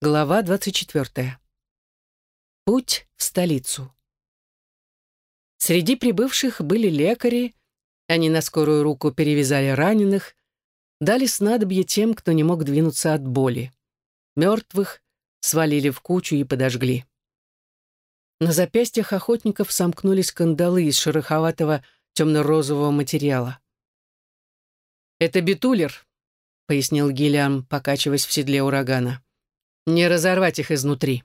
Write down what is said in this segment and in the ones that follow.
Глава 24. Путь в столицу. Среди прибывших были лекари, они на скорую руку перевязали раненых, дали снадобье тем, кто не мог двинуться от боли. Мертвых свалили в кучу и подожгли. На запястьях охотников сомкнулись кандалы из шероховатого темно-розового материала. «Это битулер», — пояснил Гиллиам, покачиваясь в седле урагана. «Не разорвать их изнутри».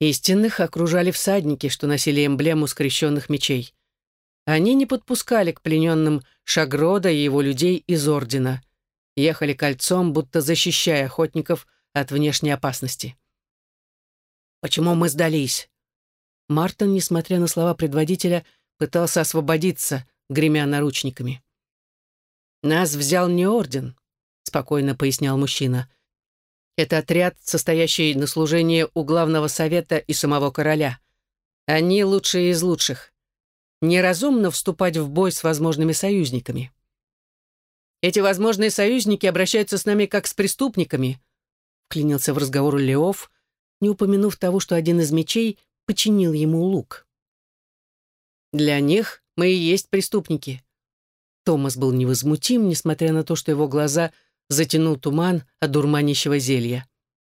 Истинных окружали всадники, что носили эмблему скрещенных мечей. Они не подпускали к плененным Шагрода и его людей из Ордена. Ехали кольцом, будто защищая охотников от внешней опасности. «Почему мы сдались?» Мартин, несмотря на слова предводителя, пытался освободиться, гремя наручниками. «Нас взял не орден», — спокойно пояснял мужчина. «Это отряд, состоящий на служении у главного совета и самого короля. Они лучшие из лучших. Неразумно вступать в бой с возможными союзниками». «Эти возможные союзники обращаются с нами как с преступниками», — вклинился в разговор Леов, не упомянув того, что один из мечей починил ему лук. «Для них мы и есть преступники», Томас был невозмутим, несмотря на то, что его глаза затянул туман от дурманящего зелья.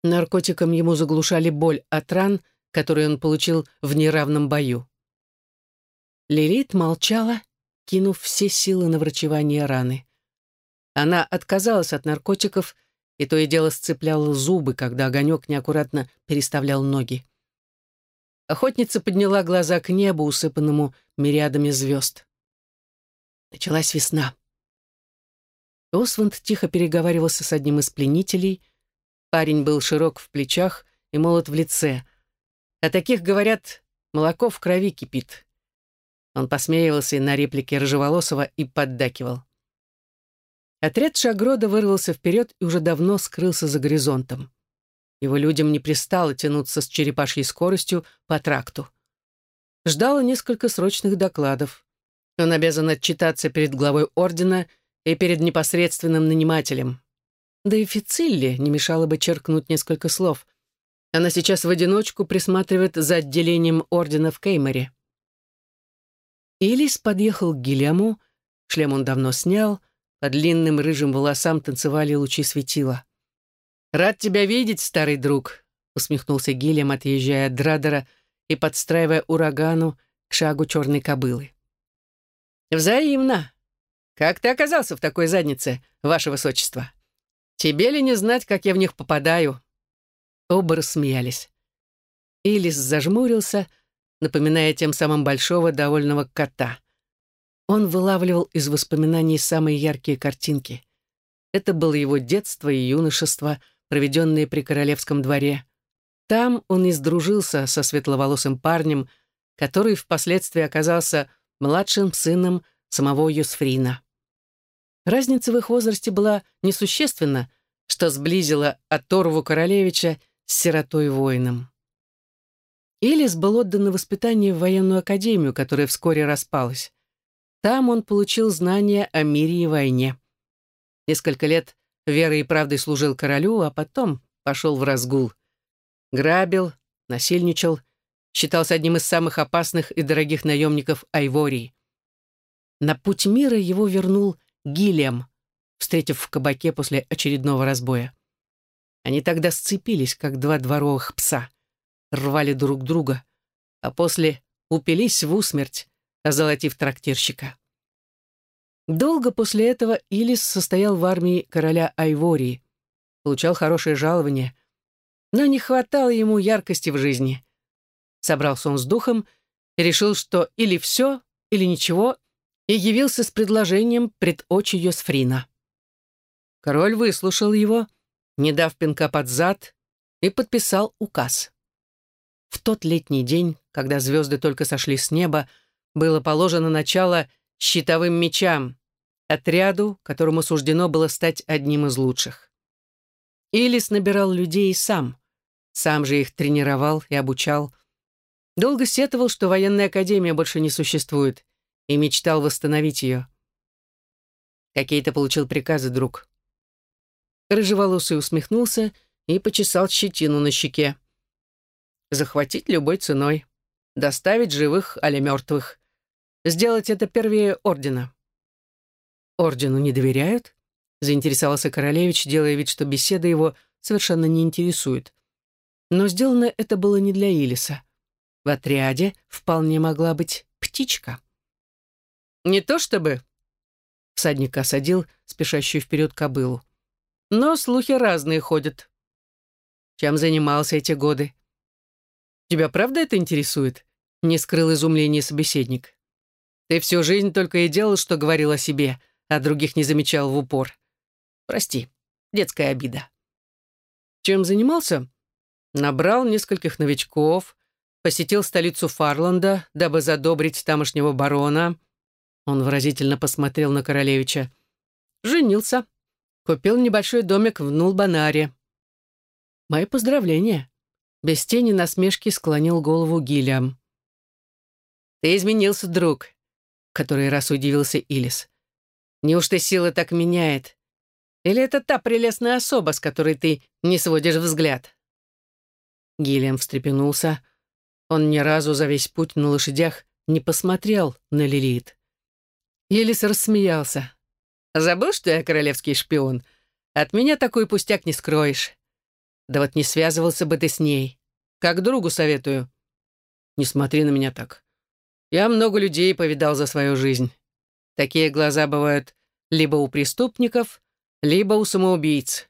Наркотиком ему заглушали боль от ран, которые он получил в неравном бою. Лилит молчала, кинув все силы на врачевание раны. Она отказалась от наркотиков и то и дело сцепляла зубы, когда огонек неаккуратно переставлял ноги. Охотница подняла глаза к небу, усыпанному мириадами звезд. Началась весна. Осванд тихо переговаривался с одним из пленителей. Парень был широк в плечах и молод в лице. О таких говорят, молоко в крови кипит. Он посмеивался на реплике Рыжеволосова и поддакивал. Отряд Шагрода вырвался вперед и уже давно скрылся за горизонтом. Его людям не пристало тянуться с черепашьей скоростью по тракту. Ждало несколько срочных докладов. Он обязан отчитаться перед главой ордена и перед непосредственным нанимателем. Да и Фицилле не мешало бы черкнуть несколько слов. Она сейчас в одиночку присматривает за отделением ордена в Кейморе. Илис подъехал к Гильяму, шлем он давно снял, по длинным рыжим волосам танцевали лучи светила. «Рад тебя видеть, старый друг», — усмехнулся Гильям, отъезжая от Драдера и подстраивая урагану к шагу черной кобылы. «Взаимно. Как ты оказался в такой заднице, ваше высочество? Тебе ли не знать, как я в них попадаю?» Оба рассмеялись. Илис зажмурился, напоминая тем самым большого довольного кота. Он вылавливал из воспоминаний самые яркие картинки. Это было его детство и юношество, проведенные при королевском дворе. Там он и сдружился со светловолосым парнем, который впоследствии оказался младшим сыном самого Юсфрина. Разница в их возрасте была несущественна, что сблизило оторву королевича с сиротой-воином. Илис был отдан на воспитание в военную академию, которая вскоре распалась. Там он получил знания о мире и войне. Несколько лет верой и правдой служил королю, а потом пошел в разгул. Грабил, насильничал считался одним из самых опасных и дорогих наемников Айвории. На путь мира его вернул Гилем, встретив в кабаке после очередного разбоя. Они тогда сцепились, как два дворовых пса, рвали друг друга, а после упились в усмерть, озолотив трактирщика. Долго после этого Илис состоял в армии короля Айвории, получал хорошее жалование, но не хватало ему яркости в жизни — Собрался он с духом и решил, что или все, или ничего, и явился с предложением пред очи Йосфрина. Король выслушал его, не дав пинка под зад, и подписал указ. В тот летний день, когда звезды только сошли с неба, было положено начало щитовым мечам, отряду, которому суждено было стать одним из лучших. Илис набирал людей сам, сам же их тренировал и обучал, Долго сетовал, что военная академия больше не существует, и мечтал восстановить ее. Какие-то получил приказы, друг. Рыжеволосый усмехнулся и почесал щетину на щеке. Захватить любой ценой. Доставить живых али мертвых. Сделать это первее ордена. Ордену не доверяют? Заинтересовался королевич, делая вид, что беседа его совершенно не интересует. Но сделано это было не для Илиса. В отряде вполне могла быть птичка. «Не то чтобы...» Всадник осадил спешащую вперед кобылу. «Но слухи разные ходят. Чем занимался эти годы?» «Тебя правда это интересует?» Не скрыл изумление собеседник. «Ты всю жизнь только и делал, что говорил о себе, а других не замечал в упор. Прости, детская обида». Чем занимался? Набрал нескольких новичков, посетил столицу Фарланда, дабы задобрить тамошнего барона. Он выразительно посмотрел на королевича. Женился. Купил небольшой домик в Нулбанаре. Мои поздравления. Без тени насмешки склонил голову Гиллиам. «Ты изменился, друг», — который раз удивился Илис. «Неужто сила так меняет? Или это та прелестная особа, с которой ты не сводишь взгляд?» Гиллиам встрепенулся, он ни разу за весь путь на лошадях не посмотрел на Лилит. Елис рассмеялся. «Забыл, что я королевский шпион? От меня такой пустяк не скроешь. Да вот не связывался бы ты с ней. Как другу советую. Не смотри на меня так. Я много людей повидал за свою жизнь. Такие глаза бывают либо у преступников, либо у самоубийц.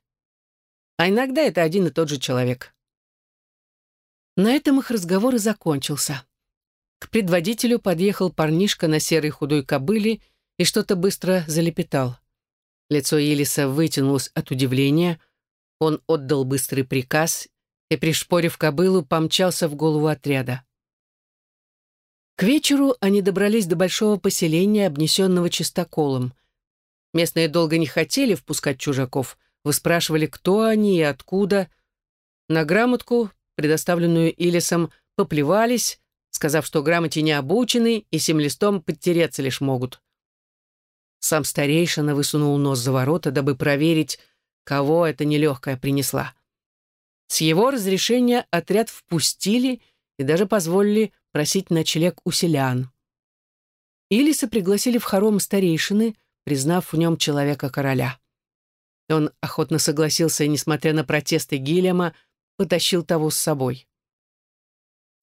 А иногда это один и тот же человек. На этом их разговор и закончился. К предводителю подъехал парнишка на серой худой кобыле и что-то быстро залепетал. Лицо Елиса вытянулось от удивления. Он отдал быстрый приказ и, пришпорив кобылу, помчался в голову отряда. К вечеру они добрались до большого поселения, обнесенного чистоколом. Местные долго не хотели впускать чужаков, выспрашивали, кто они и откуда. На грамотку предоставленную Илисом, поплевались, сказав, что грамоте не обучены и сим листом подтереться лишь могут. Сам старейшина высунул нос за ворота, дабы проверить, кого эта нелегкая принесла. С его разрешения отряд впустили и даже позволили просить ночлег у селян. Илиса пригласили в хором старейшины, признав в нем человека короля. Он охотно согласился, несмотря на протесты Гильяма, потащил того с собой.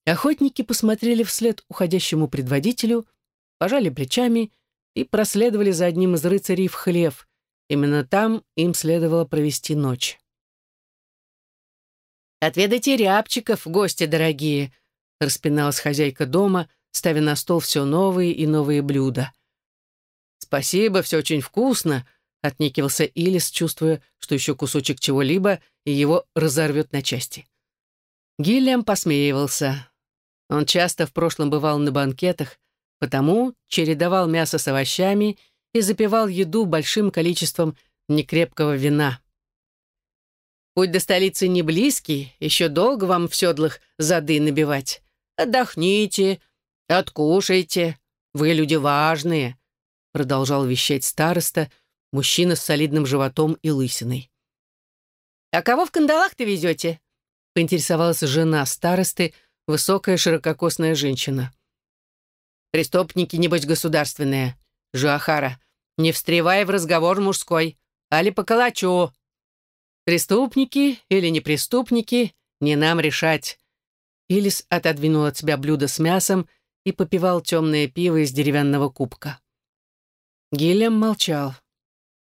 Охотники посмотрели вслед уходящему предводителю, пожали плечами и проследовали за одним из рыцарей в хлев. Именно там им следовало провести ночь. «Отведайте рябчиков, гости дорогие», — распиналась хозяйка дома, ставя на стол все новые и новые блюда. «Спасибо, все очень вкусно», — отнекивался Илис, чувствуя, что еще кусочек чего-либо, и его разорвет на части. Гиллиам посмеивался. Он часто в прошлом бывал на банкетах, потому чередовал мясо с овощами и запивал еду большим количеством некрепкого вина. «Путь до столицы не близкий, еще долго вам в седлах зады набивать. Отдохните, откушайте, вы люди важные», продолжал вещать староста, мужчина с солидным животом и лысиной. «А кого в кандалах ты везете?» — поинтересовалась жена старосты, высокая ширококосная женщина. «Преступники, небось, государственные. Жуахара, не встревай в разговор мужской, али по калачу. Преступники или не преступники, не нам решать». Илис отодвинул от себя блюдо с мясом и попивал темное пиво из деревянного кубка. Гильям молчал.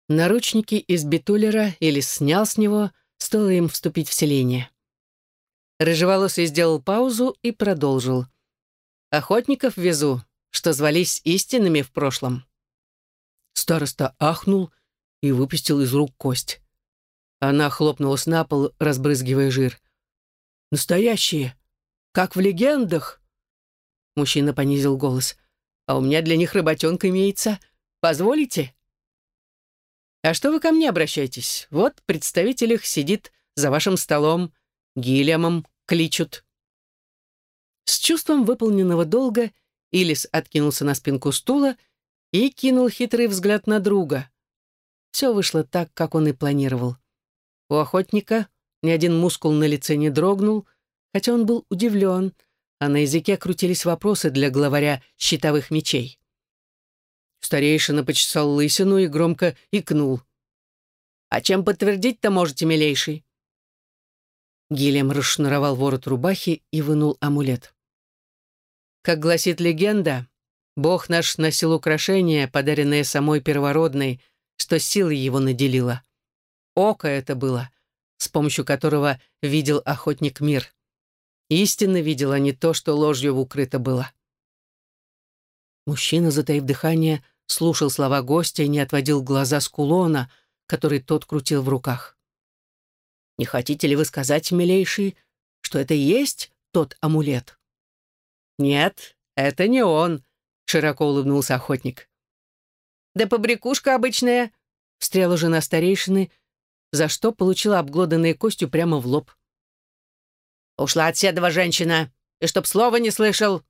Наручники из битулера или снял с него, стоило им вступить в селение. Рыжеволосый сделал паузу и продолжил. «Охотников везу, что звались истинными в прошлом». Староста ахнул и выпустил из рук кость. Она хлопнулась на пол, разбрызгивая жир. «Настоящие, как в легендах!» Мужчина понизил голос. «А у меня для них работенка имеется. Позволите?» А что вы ко мне обращаетесь? Вот представитель их сидит за вашим столом, Гильямом кличут». С чувством выполненного долга Илис откинулся на спинку стула и кинул хитрый взгляд на друга. Все вышло так, как он и планировал. У охотника ни один мускул на лице не дрогнул, хотя он был удивлен, а на языке крутились вопросы для главаря щитовых мечей. Старейшина почесал лысину и громко икнул. «А чем подтвердить-то можете, милейший?» Гильям расшнуровал ворот рубахи и вынул амулет. Как гласит легенда, Бог наш носил украшение, подаренное самой первородной, что силой его наделила. Око это было, с помощью которого видел охотник мир. Истинно видел, а не то, что ложью укрыто было. Мужчина, затаив дыхание, слушал слова гостя и не отводил глаза с кулона, который тот крутил в руках. «Не хотите ли вы сказать, милейший, что это и есть тот амулет?» «Нет, это не он», — широко улыбнулся охотник. «Да побрякушка обычная», — встряла жена старейшины, за что получила обглоданные костью прямо в лоб. «Ушла от седова женщина, и чтоб слова не слышал!»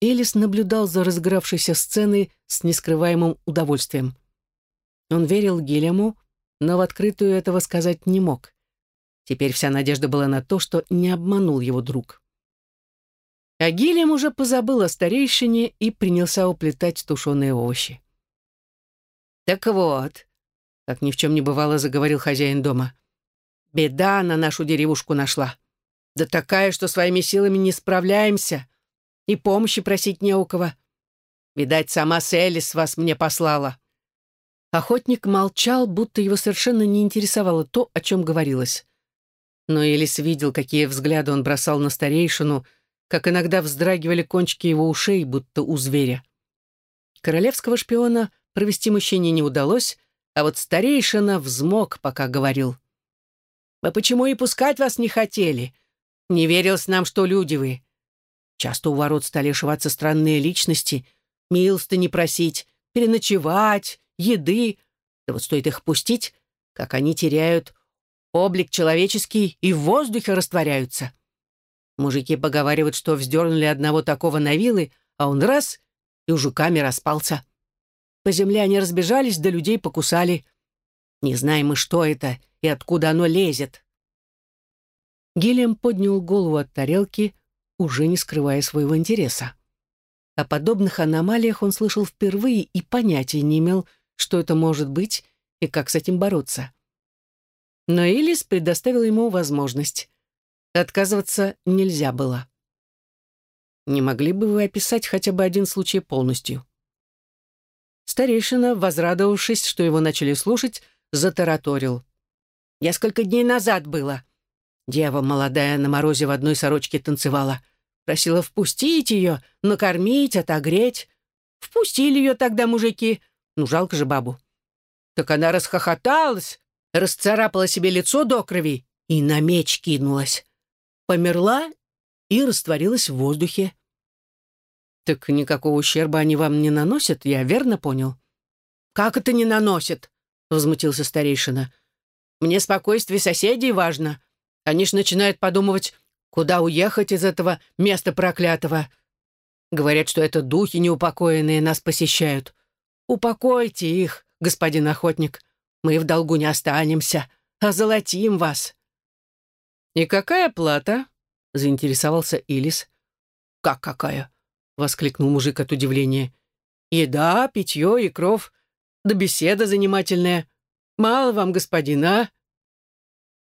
Элис наблюдал за разыгравшейся сценой с нескрываемым удовольствием. Он верил Гильяму, но в открытую этого сказать не мог. Теперь вся надежда была на то, что не обманул его друг. А Гильям уже позабыл о старейшине и принялся уплетать тушеные овощи. «Так вот», — как ни в чем не бывало, заговорил хозяин дома, «беда на нашу деревушку нашла. Да такая, что своими силами не справляемся, и помощи просить не у кого. Видать, сама Селис вас мне послала». Охотник молчал, будто его совершенно не интересовало то, о чем говорилось. Но Элис видел, какие взгляды он бросал на старейшину, как иногда вздрагивали кончики его ушей, будто у зверя. Королевского шпиона провести мужчине не удалось, а вот старейшина взмок, пока говорил. «Мы почему и пускать вас не хотели? Не верилось нам, что люди вы. Часто у ворот стали ошиваться странные личности, милостыни просить, переночевать, еды. Да вот стоит их пустить, как они теряют облик человеческий и в воздухе растворяются. Мужики поговаривают, что вздернули одного такого на вилы, а он раз — и у жуками распался. По земле они разбежались, да людей покусали. Не знаем мы, что это и откуда оно лезет. Гильям поднял голову от тарелки, уже не скрывая своего интереса. О подобных аномалиях он слышал впервые и понятия не имел, что это может быть и как с этим бороться. Но Элис предоставил ему возможность. Отказываться нельзя было. Не могли бы вы описать хотя бы один случай полностью? Старейшина, возрадовавшись, что его начали слушать, затараторил. «Несколько дней назад было. Дева молодая на морозе в одной сорочке танцевала. Просила впустить ее, накормить, отогреть. Впустили ее тогда мужики. Ну, жалко же бабу. Так она расхохоталась, расцарапала себе лицо до крови и на меч кинулась померла и растворилась в воздухе. «Так никакого ущерба они вам не наносят, я верно понял?» «Как это не наносят?» — возмутился старейшина. «Мне спокойствие соседей важно. Они ж начинают подумывать, куда уехать из этого места проклятого. Говорят, что это духи неупокоенные нас посещают. Упокойте их, господин охотник. Мы в долгу не останемся, а золотим вас». «И какая плата?» — заинтересовался Илис. «Как какая?» — воскликнул мужик от удивления. «Еда, питье и кров, да беседа занимательная. Мало вам, господина?»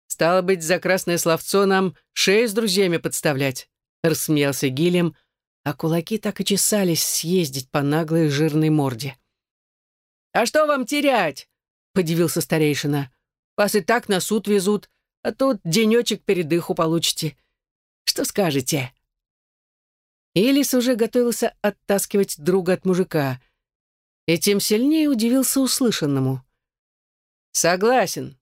«Стало быть, за красное словцо нам шею с друзьями подставлять», — рассмеялся Гилем, а кулаки так и чесались съездить по наглой жирной морде. «А что вам терять?» — подивился старейшина. «Вас и так на суд везут, а тут денечек передыху получите. Что скажете?» Элис уже готовился оттаскивать друга от мужика, и тем сильнее удивился услышанному. «Согласен.